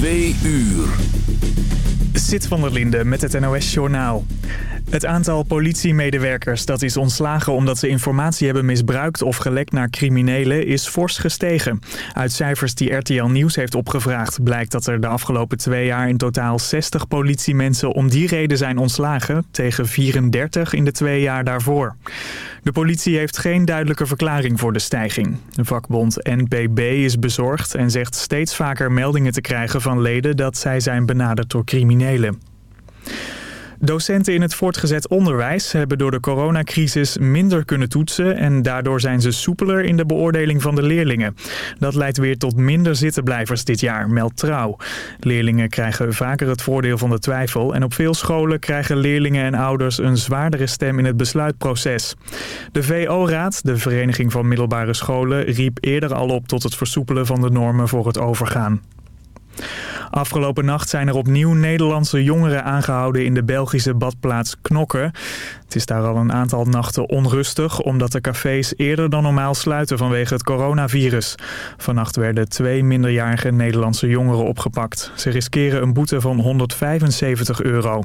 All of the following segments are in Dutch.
Twee uur. Zit van der Linde met het NOS-journaal. Het aantal politiemedewerkers dat is ontslagen omdat ze informatie hebben misbruikt of gelekt naar criminelen is fors gestegen. Uit cijfers die RTL Nieuws heeft opgevraagd blijkt dat er de afgelopen twee jaar in totaal 60 politiemensen om die reden zijn ontslagen, tegen 34 in de twee jaar daarvoor. De politie heeft geen duidelijke verklaring voor de stijging. De vakbond NPB is bezorgd en zegt steeds vaker meldingen te krijgen van dat zij zijn benaderd door criminelen. Docenten in het voortgezet onderwijs hebben door de coronacrisis minder kunnen toetsen en daardoor zijn ze soepeler in de beoordeling van de leerlingen. Dat leidt weer tot minder zittenblijvers dit jaar, meldt Trouw. Leerlingen krijgen vaker het voordeel van de twijfel en op veel scholen krijgen leerlingen en ouders een zwaardere stem in het besluitproces. De VO-raad, de Vereniging van Middelbare Scholen, riep eerder al op tot het versoepelen van de normen voor het overgaan. Afgelopen nacht zijn er opnieuw Nederlandse jongeren aangehouden in de Belgische badplaats Knokke. Het is daar al een aantal nachten onrustig omdat de cafés eerder dan normaal sluiten vanwege het coronavirus. Vannacht werden twee minderjarige Nederlandse jongeren opgepakt. Ze riskeren een boete van 175 euro.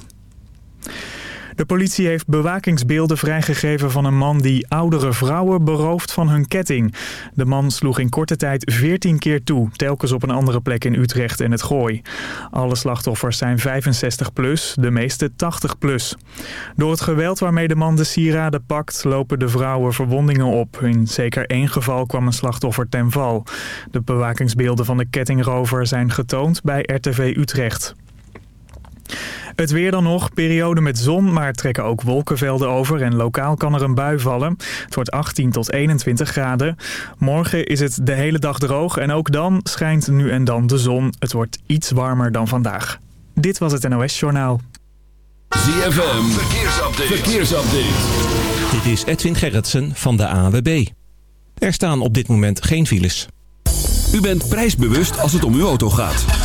De politie heeft bewakingsbeelden vrijgegeven van een man die oudere vrouwen berooft van hun ketting. De man sloeg in korte tijd 14 keer toe, telkens op een andere plek in Utrecht en het Gooi. Alle slachtoffers zijn 65 plus, de meeste 80 plus. Door het geweld waarmee de man de sieraden pakt, lopen de vrouwen verwondingen op. In zeker één geval kwam een slachtoffer ten val. De bewakingsbeelden van de kettingrover zijn getoond bij RTV Utrecht. Het weer dan nog, periode met zon, maar trekken ook wolkenvelden over en lokaal kan er een bui vallen. Het wordt 18 tot 21 graden. Morgen is het de hele dag droog en ook dan schijnt nu en dan de zon. Het wordt iets warmer dan vandaag. Dit was het NOS Journaal. ZFM, verkeersupdate. verkeersupdate. Dit is Edwin Gerritsen van de AWB. Er staan op dit moment geen files. U bent prijsbewust als het om uw auto gaat.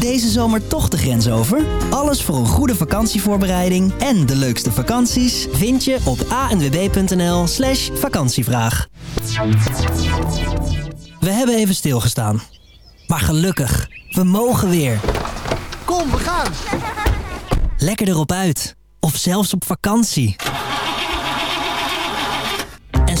Deze zomer toch de grens over? Alles voor een goede vakantievoorbereiding en de leukste vakanties vind je op anwb.nl slash vakantievraag. We hebben even stilgestaan. Maar gelukkig, we mogen weer. Kom, we gaan! Lekker erop uit. Of zelfs op vakantie.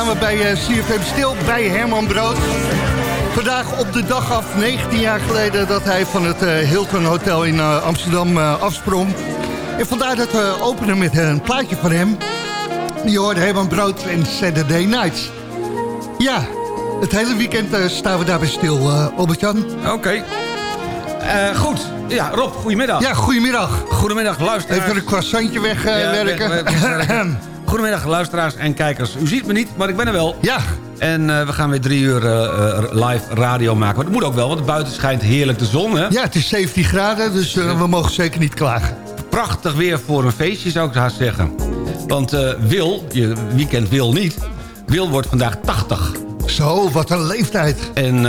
Staan we bij eh, CFM Stil, bij Herman Brood. Vandaag op de dag af, 19 jaar geleden, dat hij van het eh, Hilton Hotel in eh, Amsterdam afsprong. En vandaar dat we openen met een plaatje van hem. Je hoorde Herman Brood en Saturday Nights. Ja, het hele weekend staan we daarbij stil, eh Albert-Jan. Oké. Goed. Ja, Rob, goedemiddag. Ja, goedemiddag. Goedemiddag, luisteraars. Even een croissantje wegwerken. Ja, weg- weg- wegwerken. Goedemiddag, luisteraars en kijkers. U ziet me niet, maar ik ben er wel. ja, En eh, we gaan weer drie uur eh, eh, live radio maken. Maar dat moet ook wel, want buiten schijnt heerlijk de zon. Hè? ja, het is 17 graden, dus we mogen zeker niet klagen. Prachtig weer voor een feestje, zou ik haast zeggen. Want Wil, je weekend Wil niet... Wil wordt vandaag 80. Zo, wat een leeftijd. En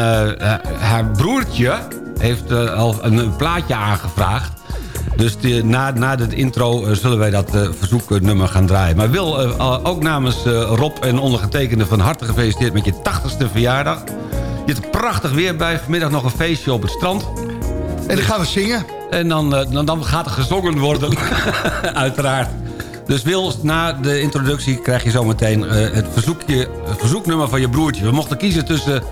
haar broertje heeft al een, een plaatje aangevraagd. Dus de, na, na de intro eh, zullen wij dat eh, verzoeknummer gaan draaien. Maar Wil, eh, ook namens Rob en ondergetekende van harte gefeliciteerd met je 80ste verjaardag. Je hebt prachtig weer bij. Vanmiddag nog een feestje op het strand. En dan gaan we zingen. En dan, dan, dan gaat er gezongen worden. Uiteraard. Dus Wil, na de introductie krijg je zometeen het, verzoekje, het verzoeknummer van je broertje. We mochten kiezen tussen...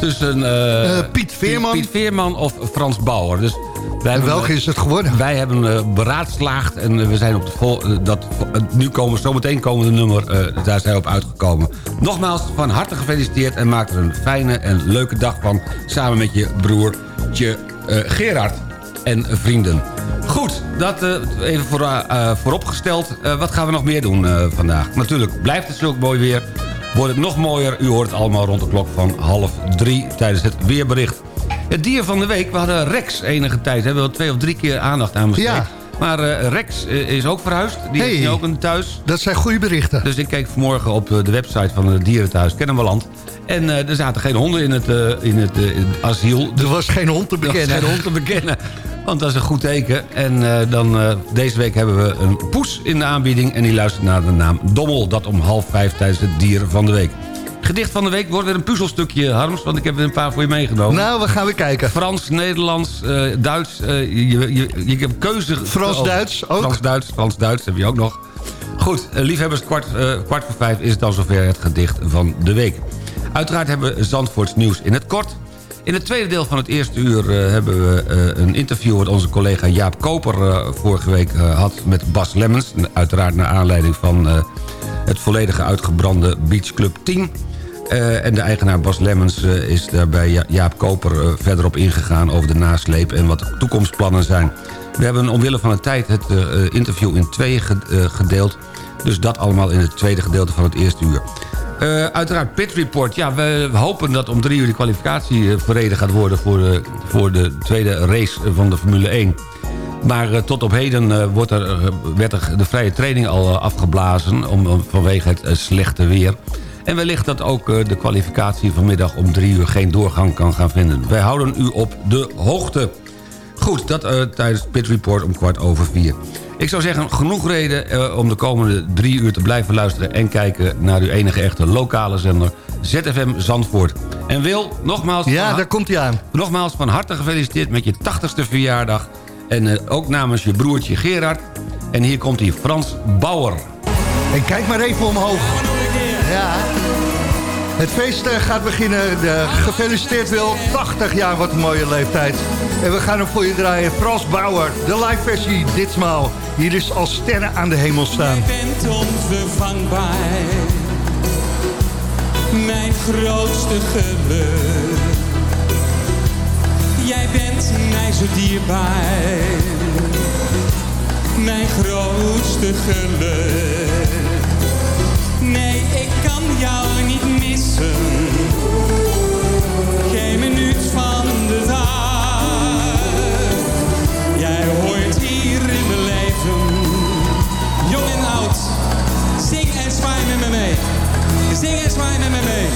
tussen eh, Eh, Piet Veerman. Piet, Veerman of Frans Bauer. Dus wij En hebben, welke is het geworden? Wij hebben eh, beraadslaagd en eh, we zijn op de vol, eh, dat, eh, nu komen zometeen komende nummer, eh, daar zijn we op uitgekomen. Nogmaals, van harte gefeliciteerd en maak er een fijne en leuke dag van... samen met je broertje eh, Gerard en vrienden. Goed, dat eh, even voor, eh, vooropgesteld. Eh, wat gaan we nog meer doen eh, vandaag? Natuurlijk, blijft het zulk mooi weer. Wordt het nog mooier. U hoort het allemaal rond de klok van half drie tijdens het weerbericht. Het dier van de week, we hadden Rex enige tijd. Hebben we twee of drie keer aandacht aan besteed. Ja. Maar eh, Rex eh, is ook verhuisd. Die Hey. is nu ook een thuis. Dat zijn goede berichten. Dus ik keek vanmorgen op eh, de website van het dierenthuis Kennemerland. En er zaten geen honden in het, in het, in het asiel. Er was geen hond te bekennen. geen hond te bekennen. Want dat is een goed teken. En dan, deze week hebben we een poes in de aanbieding. En die luistert naar de naam Dommel. Dat om half vijf tijdens het dier van de week. Gedicht van de week wordt weer een puzzelstukje, Harms. Want ik heb er een paar voor je meegenomen. Nou, we gaan weer kijken. Frans, Nederlands, eh, Duits. eh, je, je, je, hebt keuze... Frans-Duits ook? Frans-Duits, Frans-Duits heb je ook nog. Goed, eh, liefhebbers, kwart, kwart voor vijf is het dan zover het gedicht van de week. Uiteraard hebben we Zandvoorts nieuws in het kort. In het tweede deel van het eerste uur hebben we een interview... wat onze collega Jaap Koper vorige week had met Bas Lemmens. Uiteraard naar aanleiding van het volledige uitgebrande Beach Club 10... Eh, en de eigenaar Bas Lemmens eh, is daarbij Ja- Jaap Koper eh, verder op ingegaan... over de nasleep en wat de toekomstplannen zijn. We hebben omwille van de tijd het interview in eh, gedeeld. Dus dat allemaal in het tweede gedeelte van het eerste uur. Uiteraard Pit Report. Ja, we hopen dat om drie uur de kwalificatie verreden gaat worden... voor de, voor de tweede race van de Formule 1. Maar tot op heden eh, wordt er, werd er de vrije training al afgeblazen... Om, vanwege het slechte weer. En wellicht dat ook eh, de kwalificatie vanmiddag om drie uur geen doorgang kan gaan vinden. Wij houden u op de hoogte. Goed, dat eh, tijdens Pit Report om kwart over vier. Ik zou zeggen, genoeg reden eh, om de komende drie uur te blijven luisteren... en kijken naar uw enige echte lokale zender ZFM Zandvoort. En Wil, nogmaals... Ja, daar komt hij aan. Nogmaals van harte gefeliciteerd met je 80ste verjaardag. En ook namens je broertje Gerard. En hier komt hij, Frans Bauer. En kijk maar even omhoog. Het feest eh, gaat beginnen. De, gefeliciteerd Wil. 80 jaar, wat een mooie leeftijd. En we gaan hem voor je draaien. Frans Bauer, de live versie ditmaal. Hier is als sterren aan de hemel staan. bent onvervangbaar. Mijn grootste geluk. Jij bent mij zo dierbaar. Mijn grootste geluk. Zing en zwaai met me mee.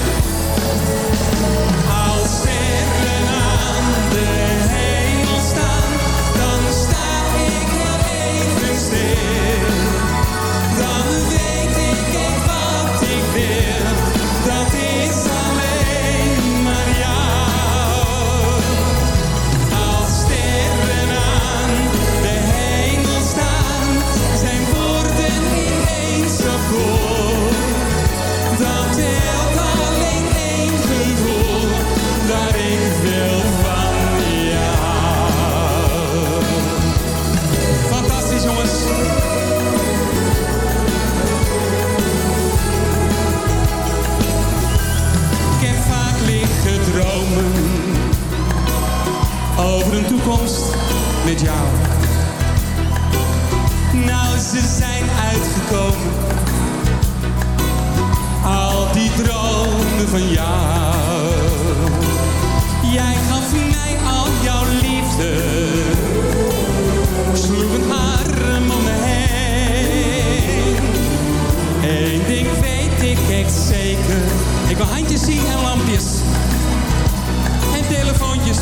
Jou. Nou, ze zijn uitgekomen. Al die dromen van jou. Jij gaf mij al jouw liefde. Sloeg een arm om me heen. Eén ding weet ik echt zeker. Ik wil handjes zien en lampjes. En telefoontjes.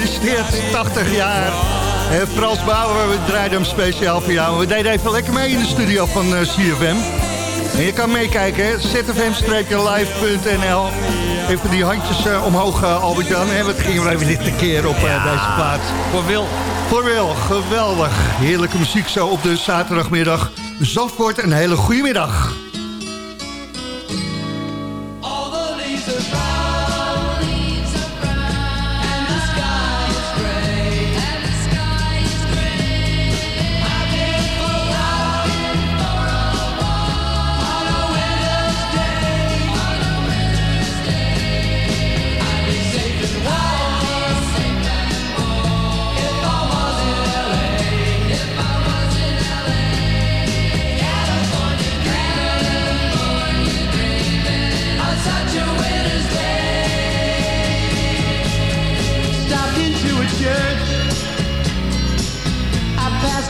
Gefeliciteerd, 80 jaar. En Frans Bauer, we draaiden hem speciaal voor jou. We deden even lekker mee in de studio van eh, CFM. En je kan meekijken, zfm-live.nl. Even die handjes eh, omhoog, eh, Albert-Jan. En wat gingen we even dit keer op deze plaats. Voor Wil. Voor Wil, geweldig. Heerlijke muziek zo op de zaterdagmiddag. Zandvoort, een hele goede middag.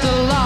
the law.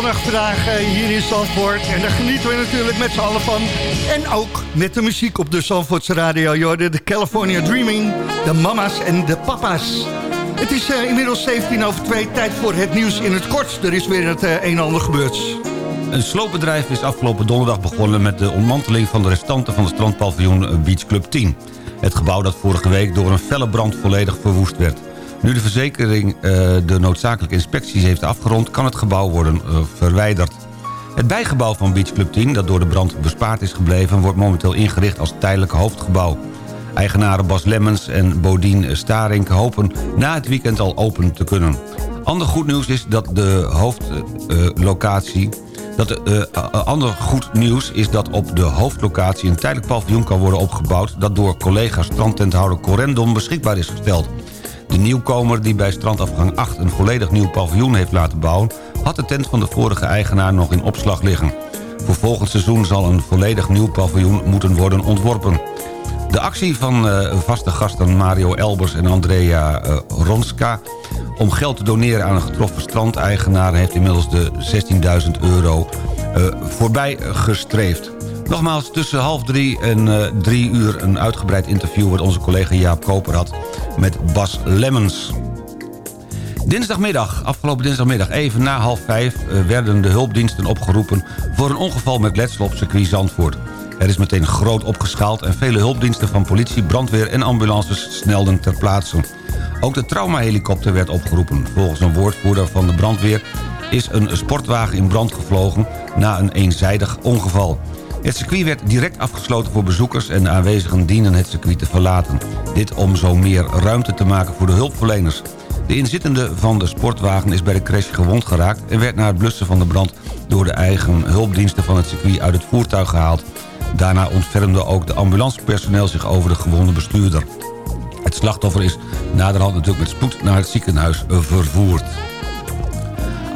Zonnig vandaag hier in Zandvoort. En daar genieten we natuurlijk met z'n allen van. En ook met de muziek op de Zandvoortse radio. Jorden, de California Dreaming, de mama's en de papa's. Het is eh, inmiddels 17 over 2, tijd voor het nieuws in het kort. Er is weer het eh, een en ander gebeurd. Een sloopbedrijf is afgelopen donderdag begonnen... met de ontmanteling van de restanten van de strandpaviljoen Beach Club 10. Het gebouw dat vorige week door een felle brand volledig verwoest werd. Nu de verzekering eh, de noodzakelijke inspecties heeft afgerond... kan het gebouw worden eh, verwijderd. Het bijgebouw van Beach Club 10, dat door de brand bespaard is gebleven... wordt momenteel ingericht als tijdelijk hoofdgebouw. Eigenaren Bas Lemmens en Bodien Starink hopen na het weekend al open te kunnen. Ander goed nieuws is dat de hoofdlocatie... Dat de, eh, ander goed nieuws is dat op de hoofdlocatie een tijdelijk paviljoen kan worden opgebouwd... dat door collega strandtenthouder Corendon beschikbaar is gesteld. De nieuwkomer die bij strandafgang 8 een volledig nieuw paviljoen heeft laten bouwen... had de tent van de vorige eigenaar nog in opslag liggen. Voor volgend seizoen zal een volledig nieuw paviljoen moeten worden ontworpen. De actie van eh, vaste gasten Mario Elbers en Andrea eh, Ronska... om geld te doneren aan een getroffen strandeigenaar... heeft inmiddels de 16.000 euro eh, voorbij gestreefd. Nogmaals, tussen half drie en eh, drie uur een uitgebreid interview... wat onze collega Jaap Koper had met Bas Lemmens. Dinsdagmiddag, afgelopen dinsdagmiddag, even na half vijf... eh, werden de hulpdiensten opgeroepen voor een ongeval met letsel op circuit Zandvoort. Er is meteen groot opgeschaald en vele hulpdiensten van politie, brandweer en ambulances snelden ter plaatse. Ook de traumahelikopter werd opgeroepen. Volgens een woordvoerder van de brandweer is een sportwagen in brand gevlogen na een eenzijdig ongeval. Het circuit werd direct afgesloten voor bezoekers en de aanwezigen dienen het circuit te verlaten. Dit om zo meer ruimte te maken voor de hulpverleners. De inzittende van de sportwagen is bij de crash gewond geraakt... en werd na het blussen van de brand door de eigen hulpdiensten van het circuit uit het voertuig gehaald. Daarna ontfermde ook de ambulancepersoneel zich over de gewonde bestuurder. Het slachtoffer is naderhand natuurlijk met spoed naar het ziekenhuis vervoerd.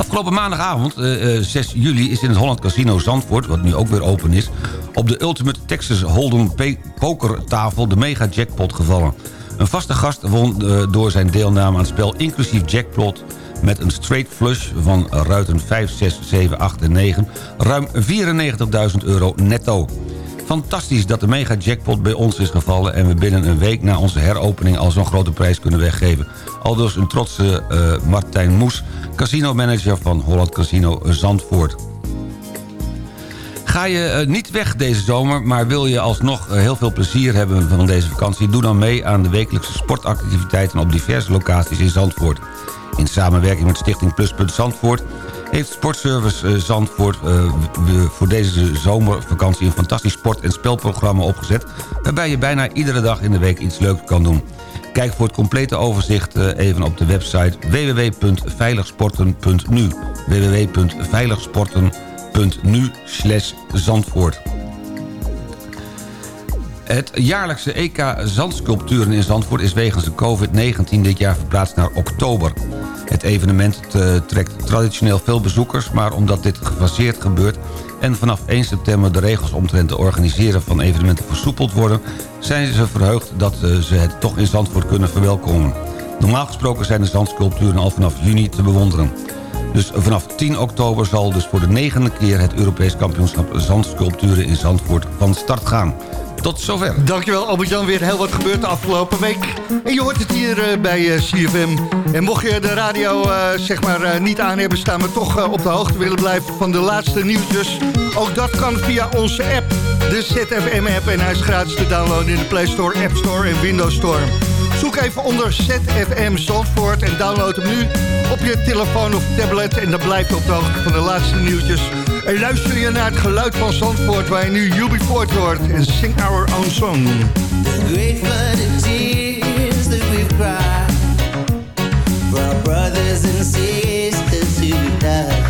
Afgelopen maandagavond, eh, eh, 6 juli, is in het Holland Casino Zandvoort... wat nu ook weer open is... op de Ultimate Texas Hold'em pokertafel de mega jackpot gevallen. Een vaste gast won eh, door zijn deelname aan het spel... inclusief jackpot met een straight flush van ruiten 5, 6, 7, 8 en 9... ruim 94.000 euro netto. Fantastisch dat de mega jackpot bij ons is gevallen... en we binnen een week na onze heropening al zo'n grote prijs kunnen weggeven. Aldus een trotse eh, Martijn Moes, casino-manager van Holland Casino Zandvoort. Ga je eh, niet weg deze zomer, maar wil je alsnog eh, heel veel plezier hebben van deze vakantie... doe dan mee aan de wekelijkse sportactiviteiten op diverse locaties in Zandvoort. In samenwerking met Stichting Pluspunt Zandvoort heeft Sportservice eh, Zandvoort eh, voor deze zomervakantie... een fantastisch sport- en spelprogramma opgezet... waarbij je bijna iedere dag in de week iets leuks kan doen. Kijk voor het complete overzicht eh, even op de website www.veiligsporten.nu www.veiligsporten.nu Zandvoort. Het jaarlijkse EK Zandsculpturen in Zandvoort is wegens de COVID-19 dit jaar verplaatst naar oktober. Het evenement eh, trekt traditioneel veel bezoekers, maar omdat dit gefaseerd gebeurt en vanaf 1 september de regels omtrent het organiseren van evenementen versoepeld worden, zijn ze verheugd dat eh, ze het toch in Zandvoort kunnen verwelkomen. Normaal gesproken zijn de zandsculpturen al vanaf juni te bewonderen. Dus vanaf 10 oktober zal dus voor de negende keer het Europees kampioenschap zandsculpturen in Zandvoort van start gaan. Tot zover. Dankjewel Albert-Jan, weer heel wat gebeurd de afgelopen week. En je hoort het hier eh, bij eh, CFM. En mocht je de radio eh, zeg maar niet aan hebben staan... maar toch op de hoogte willen blijven van de laatste nieuwtjes... ook dat kan via onze app, de ZFM-app. En hij is gratis te downloaden in de Play Store, App Store en Windows Store. Zoek even onder ZFM Zandvoort en download hem nu op je telefoon of tablet. En dan blijf je op de hoogte van de laatste nieuwtjes. En luister je naar het geluid van Zandvoort... waar je nu UB40 hoort en Sing Our Own Song. Great flooded tears that we've cried for our brothers and sisters who died.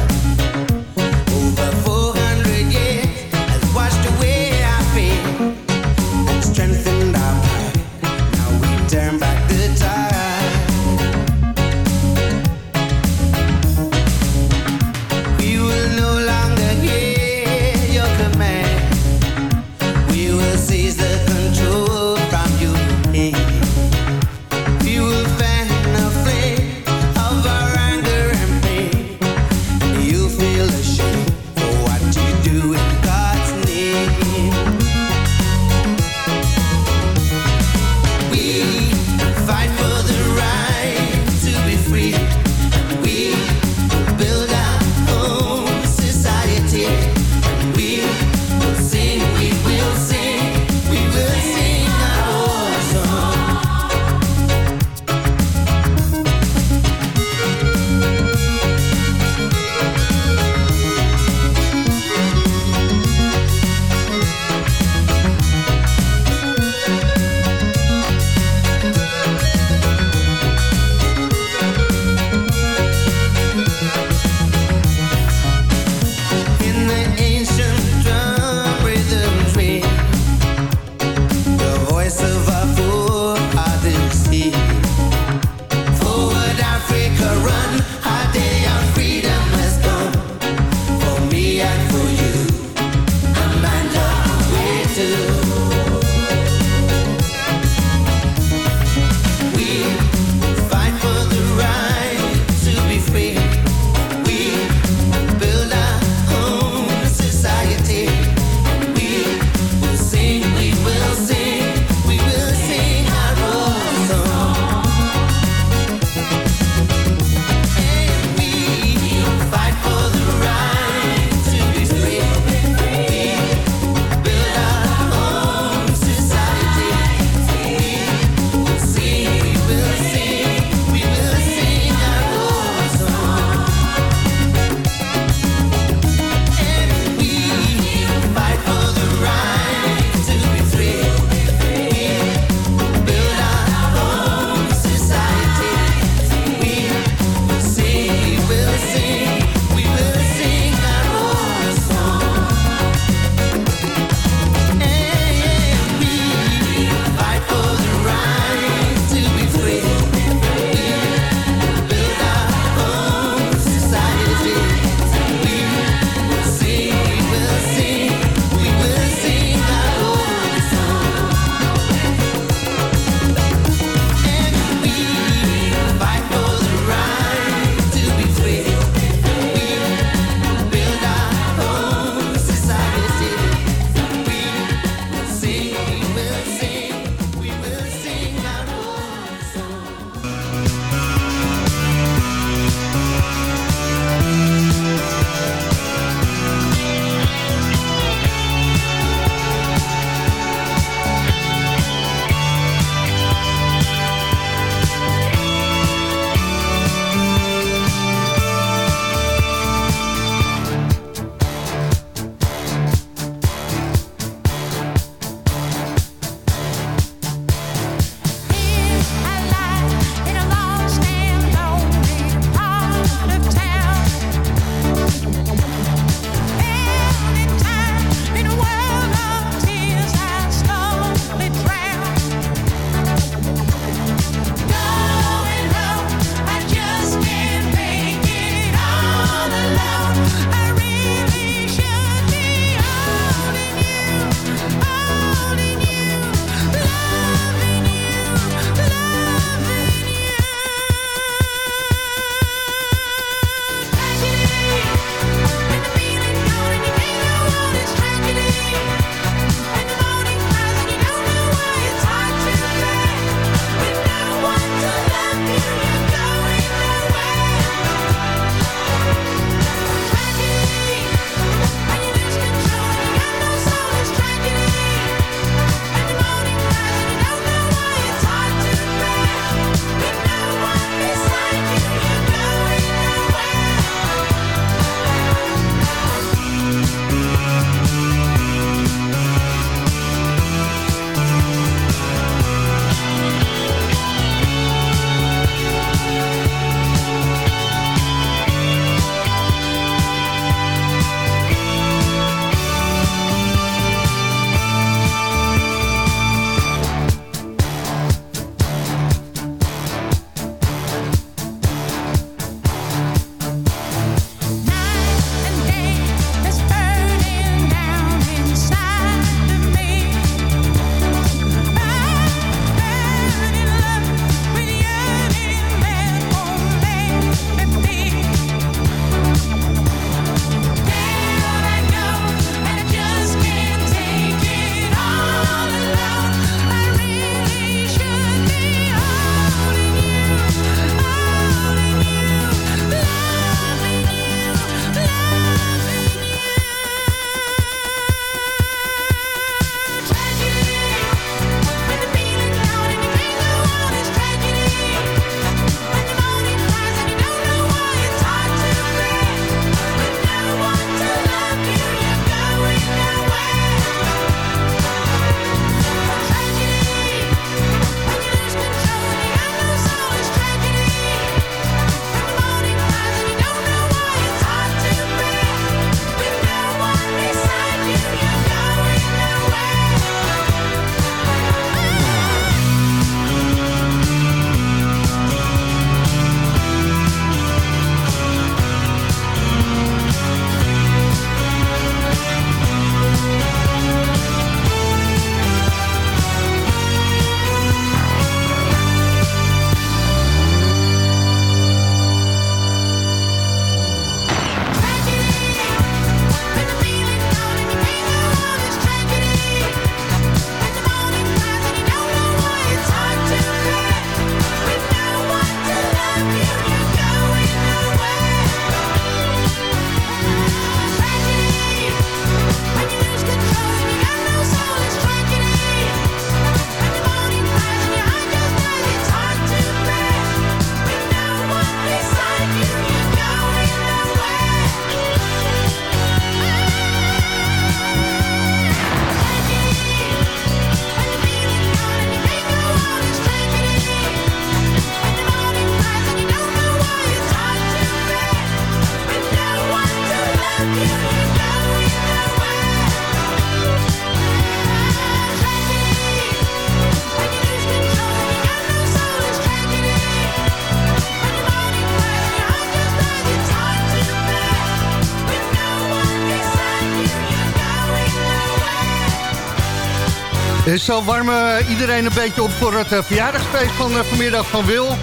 Zo warmen we iedereen een beetje op voor het eh, verjaardagsfeest van eh, vanmiddag van Wil.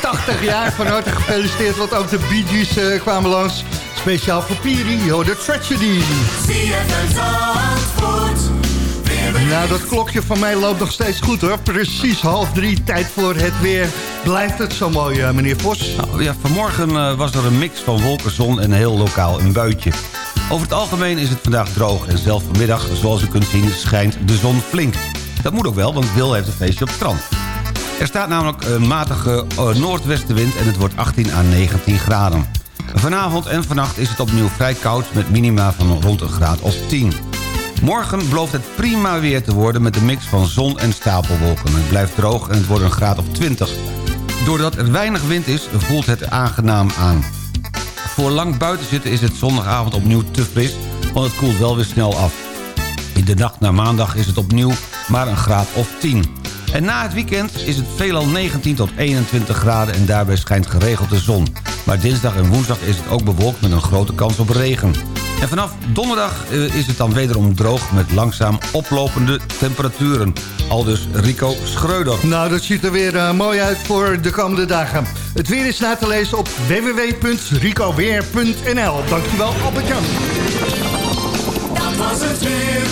80 jaar, van harte gefeliciteerd, want ook de Bee Gees eh, kwamen langs. Speciaal voor Piri, yo, de Tragedy. Nou, dat klokje van mij loopt nog steeds goed hoor. Precies half drie, tijd voor het weer. Blijft het zo mooi, eh, meneer Vos? Nou, ja, vanmorgen eh, was er een mix van wolken, zon en heel lokaal een buitje. Over het algemeen is het vandaag droog en zelfs vanmiddag, zoals u kunt zien, schijnt de zon flink. Dat moet ook wel, want Wil heeft een feestje op het strand. Er staat namelijk een matige eh, noordwestenwind en het wordt 18 à 19 graden. Vanavond en vannacht is het opnieuw vrij koud met minima van rond een graad of 10. Morgen belooft het prima weer te worden met een mix van zon en stapelwolken. Het blijft droog en het wordt een graad of 20. Doordat er weinig wind is, voelt het aangenaam aan. Voor lang buiten zitten is het zondagavond opnieuw te fris, want het koelt wel weer snel af. In de nacht naar maandag is het opnieuw maar een graad of 10. En na het weekend is het veelal 19 tot 21 graden en daarbij schijnt geregeld de zon. Maar dinsdag en woensdag is het ook bewolkt met een grote kans op regen. En vanaf donderdag eh, is het dan wederom droog met langzaam oplopende temperaturen. Aldus Rico Schreuder. Nou, dat ziet er weer eh, mooi uit voor de komende dagen. Het weer is na te lezen op www.ricoweer.nl. Dankjewel, Albert-Jan. Dat was het weer.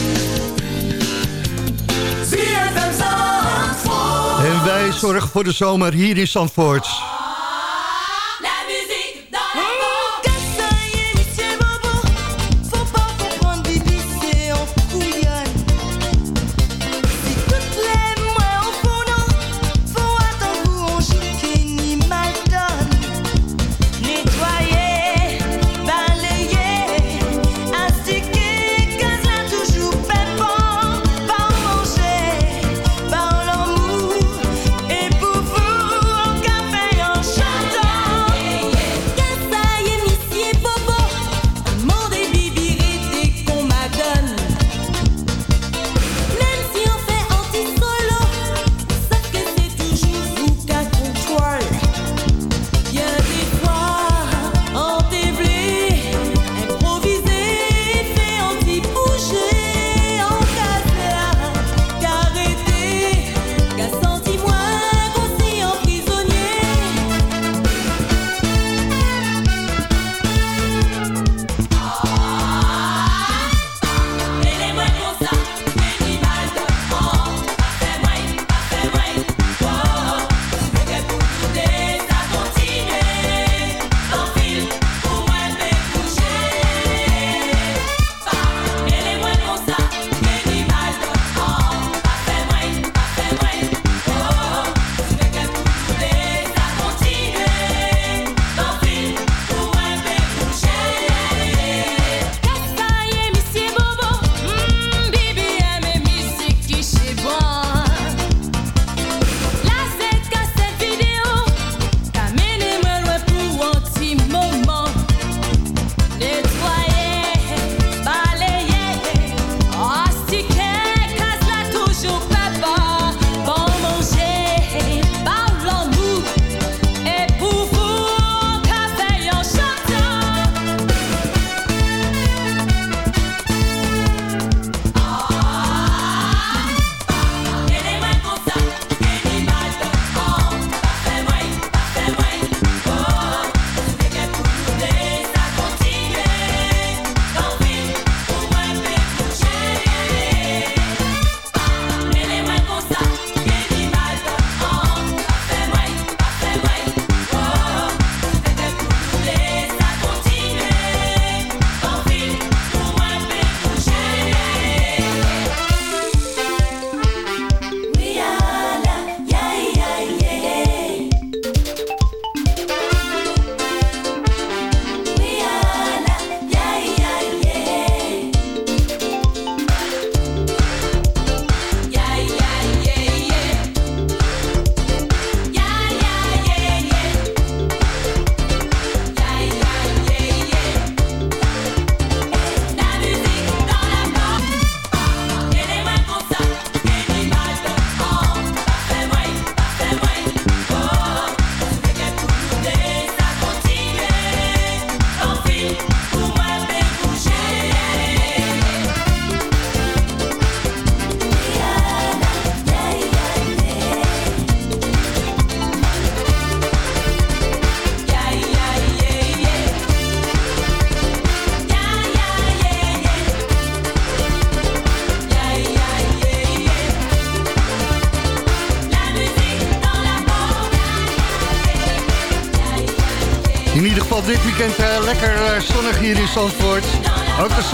ZFM Zandvoort. En wij zorgen voor de zomer hier in Zandvoort.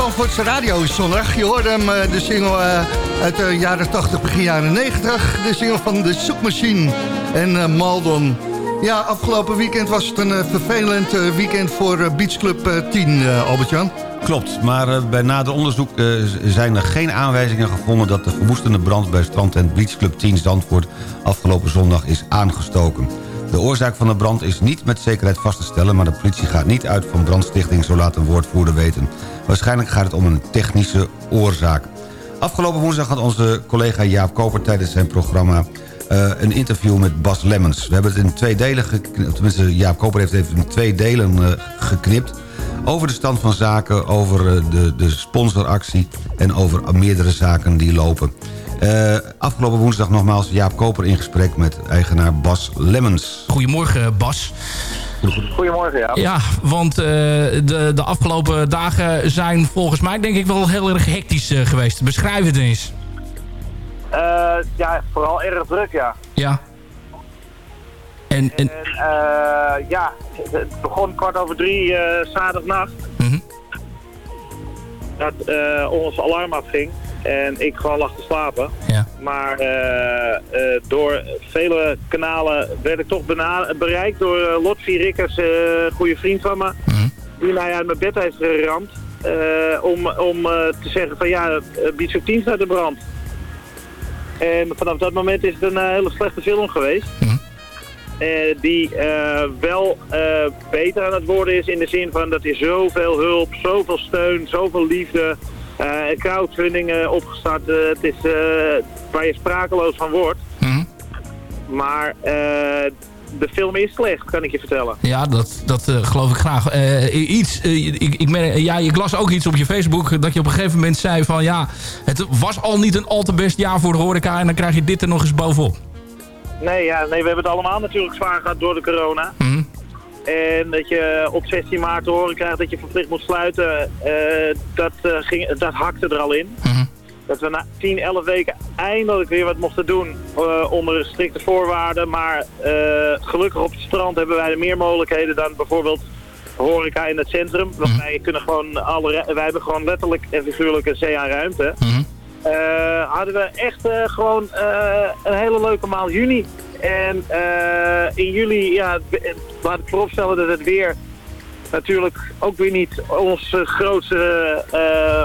Zandvoortse radio is zonnig. Je hoorde hem, eh, de single eh, uit de jaren 80, begin jaren 90. De single van de Zoekmachine en eh, Maldon. Ja, afgelopen weekend was het een vervelend weekend voor Beach Club eh, 10, eh, Albert-Jan. Klopt, maar bij nader onderzoek zijn er geen aanwijzingen gevonden... dat de verwoestende brand bij strandtent Beach Club 10 Zandvoort afgelopen zondag is aangestoken. De oorzaak van de brand is niet met zekerheid vast te stellen... maar de politie gaat niet uit van brandstichting, zo laat een woordvoerder weten. Waarschijnlijk gaat het om een technische oorzaak. Afgelopen woensdag had onze collega Jaap Koper tijdens zijn programma... eh, een interview met Bas Lemmens. We hebben het in twee delen geknipt. Tenminste, Jaap Koper heeft het in twee delen eh, geknipt. Over de stand van zaken, over eh, de, de sponsoractie... en over meerdere zaken die lopen. Eh, afgelopen woensdag nogmaals Jaap Koper in gesprek met eigenaar Bas Lemmens. Goedemorgen, Bas. Goedemorgen, ja. Ja, want eh, de, de afgelopen dagen zijn volgens mij denk ik wel heel erg hectisch eh, geweest. Beschrijf het eens. Eh, ja, vooral erg druk, ja. Ja. En, en, En eh, ja, het- begon kwart over drie eh zaterdagnacht. Mhm. Dat eh, ons alarm afging. En ik gewoon lag te slapen. Ja. Maar eh, eh, door vele kanalen werd ik toch bereikt door uh, Lotfi Rikkers, goede vriend van me. Die mij uit mijn bed heeft geramd. om om te zeggen van ja, of 10 staat in brand. En vanaf dat moment is het een hele slechte film geweest. Eh, die wel beter aan het worden is in de zin van dat er zoveel hulp, zoveel steun, zoveel liefde, crowdfunding eh, opgestart. Eh, het is eh, waar je sprakeloos van wordt. Maar eh, de film is slecht, kan ik je vertellen. ja, dat, dat geloof ik graag. Iets, ik, ik, merk- ja, ik las ook iets op je Facebook dat je op een gegeven moment zei van ja, het was al niet een al te best jaar voor de horeca en dan krijg je dit er nog eens bovenop. Nee, ja, nee, we hebben het allemaal natuurlijk zwaar gehad door de corona. En dat je op 16 maart te horen krijgt dat je verplicht moet sluiten, eh, dat, eh, ging, dat hakte er al in. Dat we na 10, 11 weken eindelijk weer wat mochten doen eh, onder strikte voorwaarden. Maar gelukkig op het strand hebben wij meer mogelijkheden dan bijvoorbeeld horeca in het centrum. Want wij, kunnen gewoon alle, wij hebben gewoon letterlijk en figuurlijk een zee aan ruimte. Eh, hadden we echt gewoon een hele leuke maand juni. En eh, in juli, ja, laat ik vooropstellen dat het weer natuurlijk ook weer niet onze grootste eh,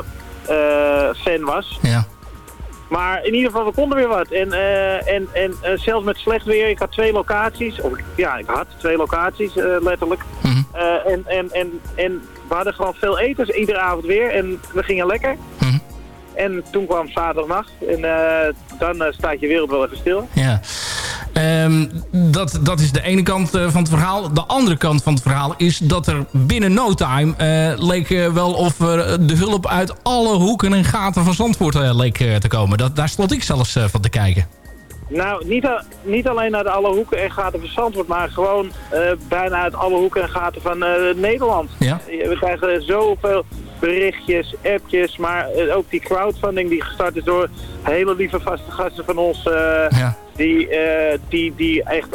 eh, fan was. Ja. Maar in ieder geval, we konden weer wat. En, en, en zelfs met slecht weer, ik had twee locaties. Of ja, ik had twee locaties, letterlijk. Eh, en, en, en, en we hadden gewoon veel etens, iedere avond weer. En we gingen lekker. En toen kwam zaterdagnacht. En dan staat je wereld wel even stil. Ja. Ehm, dat, dat is de ene kant eh, van het verhaal. De andere kant van het verhaal is dat er binnen no time eh, leek eh, wel of er de hulp uit alle hoeken en gaten van Zandvoort leek te komen. Dat, daar stond ik zelfs van te kijken. Nou, niet, niet alleen naar de alle hoeken en gaten van Zandvoort, maar gewoon bijna uit alle hoeken en gaten van Nederland. Ja. We krijgen zoveel berichtjes, appjes, maar eh, ook die crowdfunding die gestart is door hele lieve vaste gasten van ons. eh, die, eh, die, die echt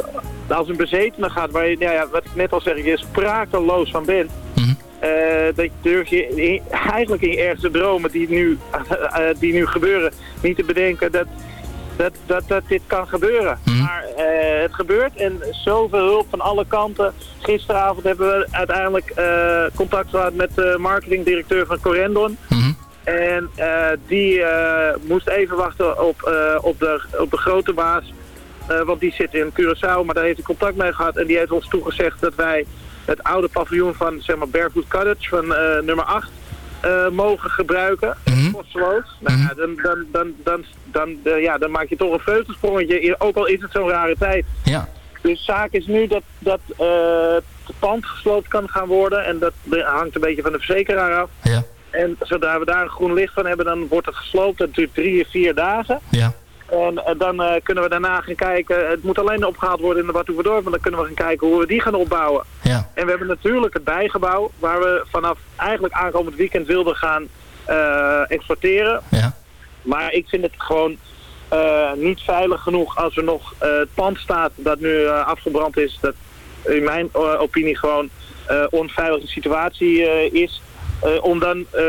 als een bezetene gaat, waar je, nou ja, wat ik net al zeg, je sprakeloos van bent. Eh, dat durf je in- eigenlijk in je ergste dromen die nu, die nu gebeuren, niet te bedenken dat, dat, dat, dat dit kan gebeuren. Maar eh, het gebeurt en zoveel hulp van alle kanten. Gisteravond hebben we uiteindelijk eh, contact gehad met de marketingdirecteur van Corendon. En eh, die moest even wachten op, op, de, op de grote baas. Want die zit in Curaçao, maar daar heeft hij contact mee gehad. En die heeft ons toegezegd dat wij het oude paviljoen van zeg maar, Barefoot Cottage van nummer 8 eh, mogen gebruiken. Kosteloos. Nou, dan, dan, dan, dan, dan, ja, dan maak je toch een veutelsprongetje, ook al is het zo'n rare tijd. Ja. Dus zaak is nu dat, dat eh, het pand gesloopt kan gaan worden. En dat hangt een beetje van de verzekeraar af. Ja. En zodra we daar een groen licht van hebben, dan wordt het gesloopt. Dat duurt drie of vier dagen. Ja. En eh, dan eh, kunnen we daarna gaan kijken. Het moet alleen opgehaald worden in de Wattoeverdorp. Maar dan kunnen we gaan kijken hoe we die gaan opbouwen. Ja. En we hebben natuurlijk het bijgebouw. Waar we vanaf eigenlijk aankomend weekend wilden gaan exporteren. Ja. Maar ik vind het gewoon eh, niet veilig genoeg als er nog eh, het pand staat dat nu eh, afgebrand is. Dat in mijn eh, opinie gewoon eh, onveilige situatie eh, is, eh, om dan eh,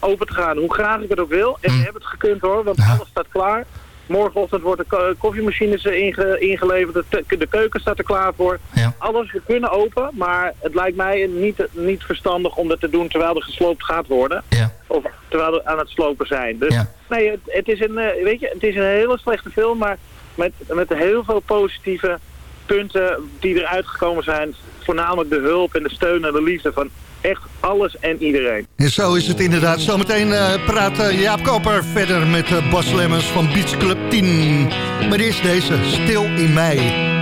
open te gaan. Hoe graag ik het ook wil. En we hebben het gekund hoor, want alles staat klaar. Morgenochtend wordt de ko- koffiemachines inge- ingeleverd, de, keuken staat er klaar voor. Alles, we kunnen open, maar het lijkt mij niet, niet verstandig om dat te doen terwijl er gesloopt gaat worden. Of terwijl we aan het slopen zijn. Dus nee, het, het, is een, eh, weet je, het is een hele slechte film, maar met, met heel veel positieve punten die eruit gekomen zijn. Voornamelijk de hulp en de steun en de liefde van echt alles en iedereen. En zo is het inderdaad. Zometeen eh praat eh, Jaap Koper verder met eh, Bas Lemmers van Beach Club 10. Maar eerst deze, Stil in mij.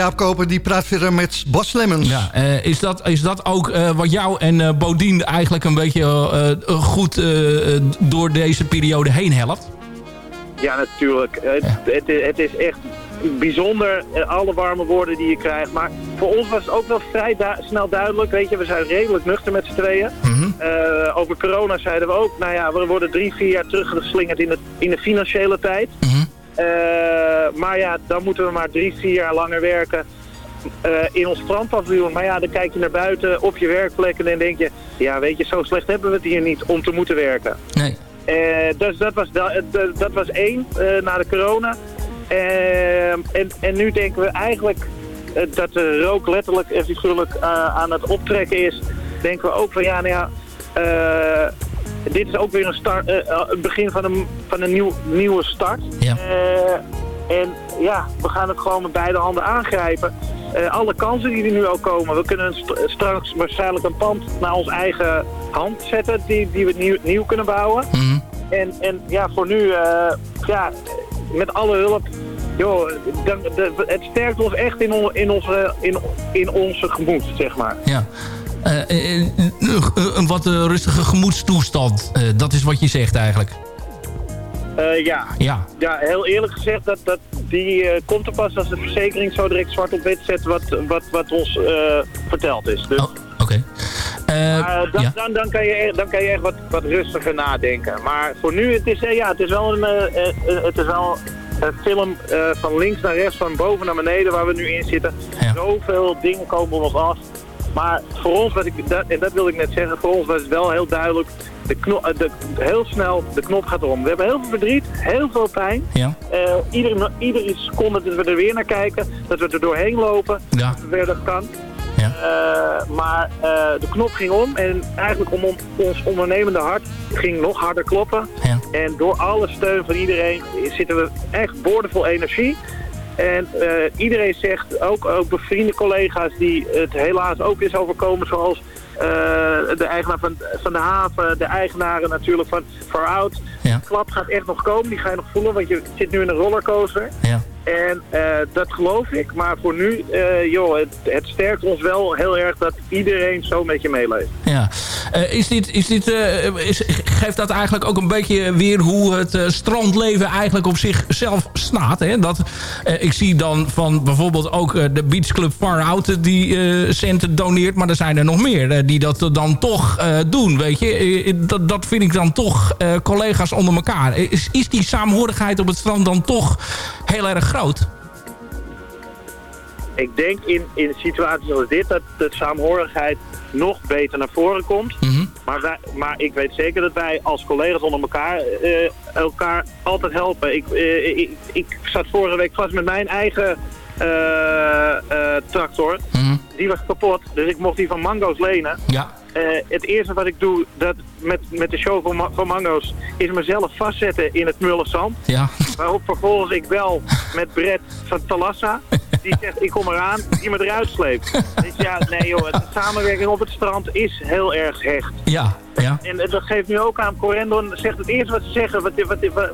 Jaap Koper die praat verder met Bas Lemmens. Ja, eh, is, dat, is dat ook eh, wat jou en eh Bodien eigenlijk een beetje goed door deze periode heen helpt? Ja, natuurlijk. Het, het, is- het is echt bijzonder, alle warme woorden die je krijgt. Maar voor ons was het ook wel vrij du- snel duidelijk. Weet je, we zijn redelijk nuchter met z'n tweeën. Eh, over corona zeiden we ook, nou ja, we worden drie, vier jaar teruggeslingerd in de, in de financiële tijd. Eh, maar ja, dan moeten we maar drie, vier jaar langer werken eh, in ons strandpaviljoen. Maar ja, dan kijk je naar buiten op je werkplek en dan denk je... Ja, weet je, zo slecht hebben we het hier niet om te moeten werken. Nee. Eh, dus dat was, da- eh, dat, dat was één eh, na de corona. Eh, en, en nu denken we eigenlijk eh, dat de rook letterlijk en figuurlijk eh, aan het optrekken is. Denken we ook van ja, nou ja, eh, dit is ook weer een start, eh, eh, het begin van een, van een nieuw, nieuwe start. Ja. Eh, en ja, we gaan het gewoon met beide handen aangrijpen. Alle kansen die er nu ook komen. We kunnen st- straks waarschijnlijk een pand naar ons eigen hand zetten die, die we nieuw, nieuw kunnen bouwen. En, en ja, voor nu, ja, met alle hulp, joh, de- het sterkt ons echt in, on- in, onze, in, in onze gemoed, zeg maar. Ja. Eh, eh, een- wat eh, rustige gemoedstoestand. Dat is wat je zegt eigenlijk. Ja. Ja. ja, heel eerlijk gezegd, dat, dat, die komt er pas als de verzekering zo direct zwart op wit zet wat, wat, wat ons verteld is. Dus, Oké. maar, eh, dan, ja. dan, dan, kan je, echt- dan kan je echt wat, wat rustiger nadenken. Maar voor nu, het is, ja, het is wel een, het is wel een film van links naar rechts, van boven naar beneden waar we nu in zitten. Zoveel dingen komen op ons af. Maar voor ons, wat ik, dat, en dat wil ik net zeggen, voor ons was het wel heel duidelijk. De knop, eh, de, heel snel, de knop gaat om. We hebben heel veel verdriet, heel veel pijn. Ja. Eh, iedere, iedere seconde dat we er weer naar kijken, dat we er doorheen lopen, Ja. dat weer dat kan. Eh, maar de knop ging om en eigenlijk om, om ons ondernemende hart ging nog harder kloppen. En door alle steun van iedereen zitten we echt boordevol energie. En eh, iedereen zegt, ook, ook bevriende collega's die het helaas ook is overkomen, zoals de eigenaar van, van de haven, de eigenaren natuurlijk van Far Out. De klap gaat echt nog komen, die ga je nog voelen, want je zit nu in een rollercoaster. Ja. En eh, dat geloof ik, maar voor nu, eh, joh, het, het sterkt ons wel heel erg dat iedereen zo met je meeleeft. Ja. Eh, is dit, is dit, eh, is, geeft dat eigenlijk ook een beetje weer hoe het eh, strandleven eigenlijk op zichzelf staat? Hè? Dat, eh, ik zie dan van bijvoorbeeld ook eh, de Beach Club Far Out die eh, centen doneert. Maar er zijn er nog meer eh, die dat dan toch eh, doen, weet je. Eh, dat, dat vind ik dan toch eh, collega's onder elkaar. Is, is die saamhorigheid op het strand dan toch heel erg groot? Ik denk in, in situaties als dit dat de saamhorigheid nog beter naar voren komt. maar, wij, maar ik weet zeker dat wij als collega's onder elkaar eh, elkaar altijd helpen. Ik, eh, ik, ik zat vorige week vast met mijn eigen eh, eh, tractor. Die was kapot, dus ik mocht die van Mango's lenen. Ja. Eh, het eerste wat ik doe dat met, met de show van, Ma- van Mango's is mezelf vastzetten in het mulle zand. Ja. Waarop vervolgens ik bel met Brett van Talassa. Die zegt, ik kom eraan, die me eruit sleept. Dus ja, nee joh, de samenwerking op het strand is heel erg hecht. Ja, ja. En dat geeft nu ook aan, Corendon zegt het eerste wat ze zeggen, wat,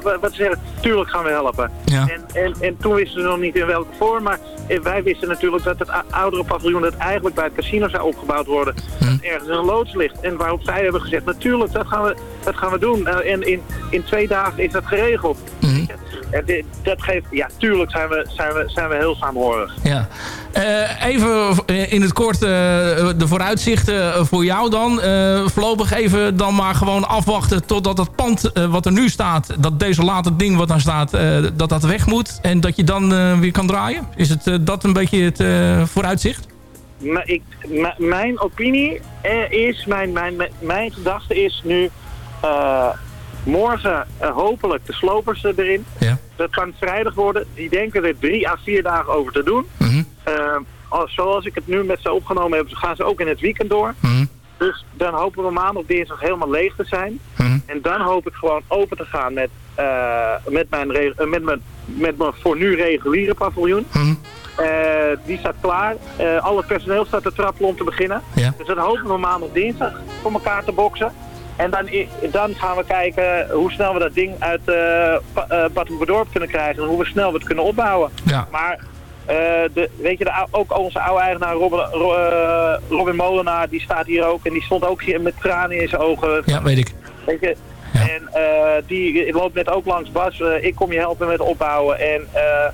wat, wat, ze zeggen, tuurlijk gaan we helpen. Ja. En, en, en toen wisten ze nog niet in welke vorm, maar wij wisten natuurlijk dat het oudere paviljoen dat eigenlijk bij het casino zou opgebouwd worden, dat ergens een loods ligt. En waarop zij hebben gezegd, natuurlijk, dat gaan we, dat gaan we doen. Eh, en in, in twee dagen is dat geregeld. En dat geeft, ja, tuurlijk zijn we, zijn we, zijn we heel saamhorig. Ja. Eh, even in het kort eh, de vooruitzichten voor jou dan. Eh, voorlopig even dan maar gewoon afwachten totdat het pand wat er nu staat... dat desolate ding wat daar staat, dat dat weg moet. En dat je dan weer kan draaien. Is het dat een beetje het vooruitzicht? Ik, mijn opinie is, mijn, mijn, mijn, mijn gedachte is nu morgen eh, hopelijk de slopers eh, erin. Ja. Dat kan vrijdag worden. Die denken er drie à vier dagen over te doen. Eh, als- zoals ik het nu met ze opgenomen heb, gaan ze ook in het weekend door. Dus dan hopen we maandag, dinsdag helemaal leeg te zijn. En dan hoop ik gewoon open te gaan met, eh, met, mijn, eh, met, mijn, met mijn voor nu reguliere paviljoen. Eh, die staat klaar. Eh al het personeel staat te trappelen om te beginnen. Ja. Dus dan hopen we maandag, dinsdag voor elkaar te boksen. En dan, dan gaan we kijken hoe snel we dat ding uit uh, Battenbedorp kunnen krijgen. En hoe we snel we het kunnen opbouwen. Ja. Maar eh, de, weet je, de, ook onze oude eigenaar Robin, Ro- eh, Robin Molenaar, die staat hier ook. En die stond ook hier met tranen in zijn ogen. Ja, weet ik. Weet je, en eh, die loopt net ook langs Bas. Eh, ik kom je helpen met opbouwen. En eh,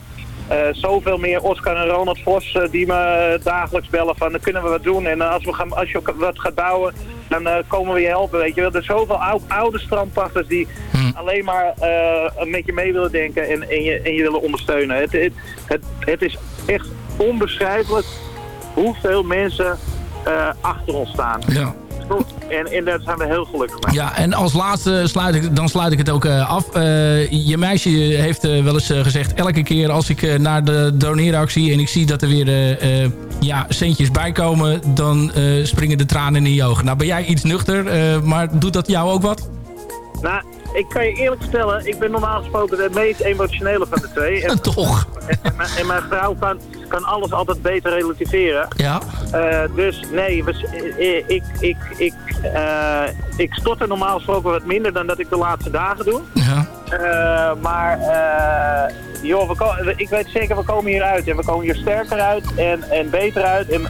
eh, zoveel meer Oscar en Ronald Vos eh, die me dagelijks bellen van dan kunnen we wat doen. En eh, als, we gaan, als je wat gaat bouwen, dan eh, komen we je helpen, weet je wel. Er zijn zoveel ou- oude strandpachters die alleen maar eh, met je mee willen denken en, en, je, en je willen ondersteunen. Het, het, het, het is echt onbeschrijfelijk hoeveel mensen eh, achter ons staan. Ja. En, en daar zijn we heel gelukkig mee. Ja, en als laatste sluit ik, dan sluit ik het ook eh, af. Eh, je meisje heeft eh, wel eens gezegd... elke keer als ik naar de doneeractie... en ik zie dat er weer ja, centjes bij komen... dan springen de tranen in je ogen. Nou ben jij iets nuchter, maar doet dat jou ook wat? Nou, ik kan je eerlijk vertellen, ik ben normaal gesproken de meest emotionele van de twee. En, Toch? En, en mijn- en mijn vrouw kan, kan alles altijd beter relativeren. Ja. Eh, dus nee, we, eh, ik, ik, ik, eh, ik stotter normaal gesproken wat minder dan dat ik de laatste dagen doe. Ja. Eh, maar eh, joh, we ik weet zeker, we komen hier uit. En we komen hier sterker uit en, en beter uit. En,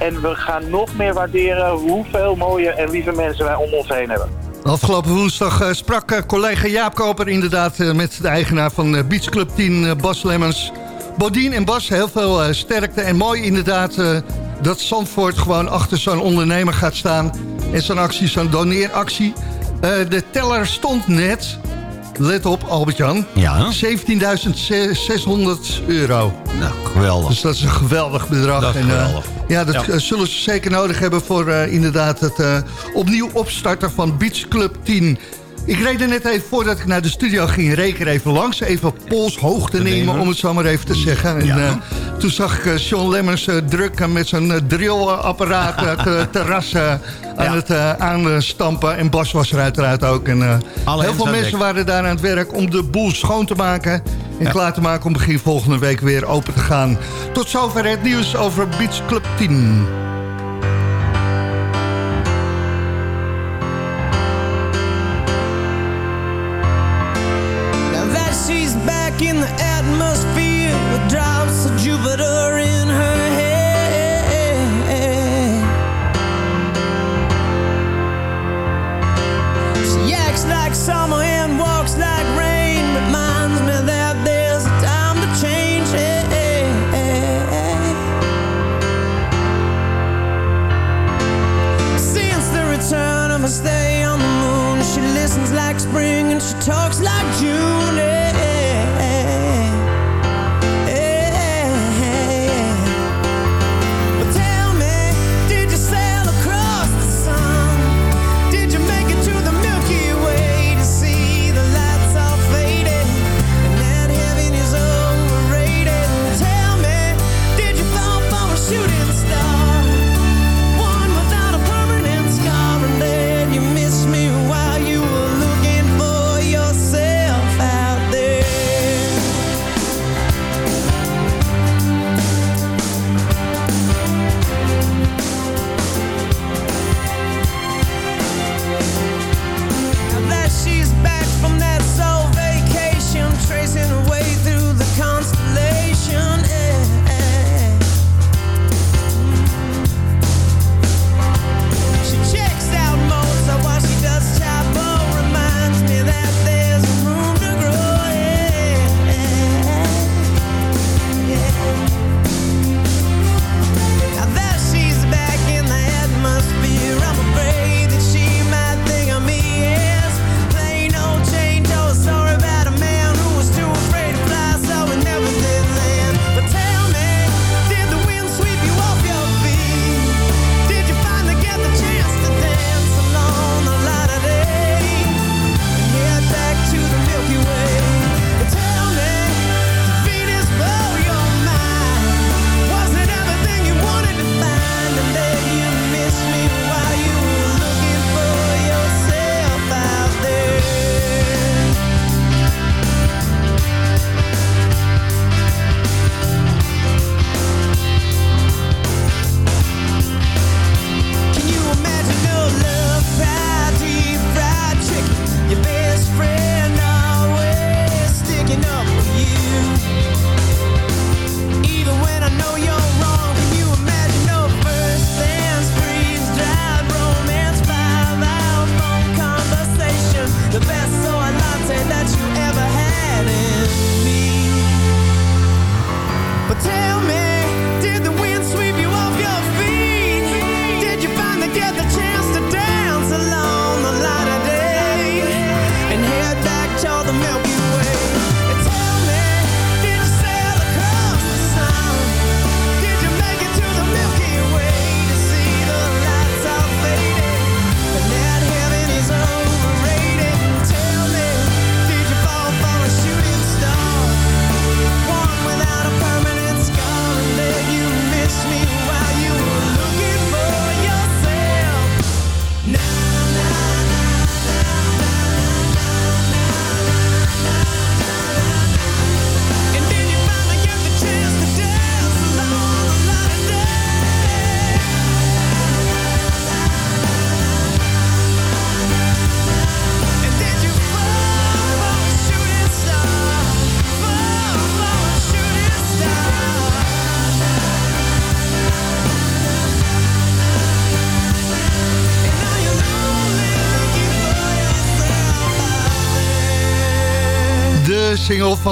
en we gaan nog meer waarderen hoeveel mooie en lieve mensen wij om ons heen hebben. Afgelopen woensdag eh, sprak eh, collega Jaap Koper inderdaad eh, met de eigenaar van Beach Club 10, eh, Bas Lemmens. Bodien en Bas, heel veel sterkte en mooi inderdaad dat Zandvoort gewoon achter zo'n ondernemer gaat staan. En zo'n actie, zo'n doneeractie. De teller stond net, let op Albert-Jan, Ja. 17.600 euro. Nou, geweldig. Dus dat is een geweldig bedrag. Dat is En, eh, geweldig. ja, dat Ja. eh, zullen ze zeker nodig hebben voor eh, inderdaad het opnieuw opstarten van Beach Club 10. Ik reed er net even voordat ik naar de studio ging, reken er even langs. Even polshoogte nemen, nemen. om het zo maar even te zeggen. En, Ja. eh, toen zag ik eh, Sean Lemmers eh, druk met zijn eh, drillapparaat het terras aan het aanstampen. En Bas was er uiteraard ook. En, heel veel mensen dek. waren daar aan het werk om de boel schoon te maken. En klaar te maken om begin volgende week weer open te gaan. Tot zover het nieuws over Beach Club 10. Her stay on the moon, she listens like spring and she talks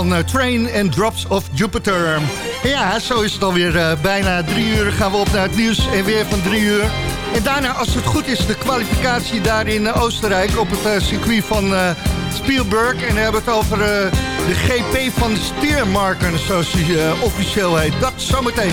van eh, Train and Drops of Jupiter. Ja, zo is het alweer uh, bijna drie uur. Gaan we op naar het nieuws en weer van drie uur. En daarna, als het goed is, de kwalificatie daar in uh, Oostenrijk... op het circuit van Spielberg. En dan hebben we het over de GP van de Steermarken, zoals hij officieel heet. Dat zometeen.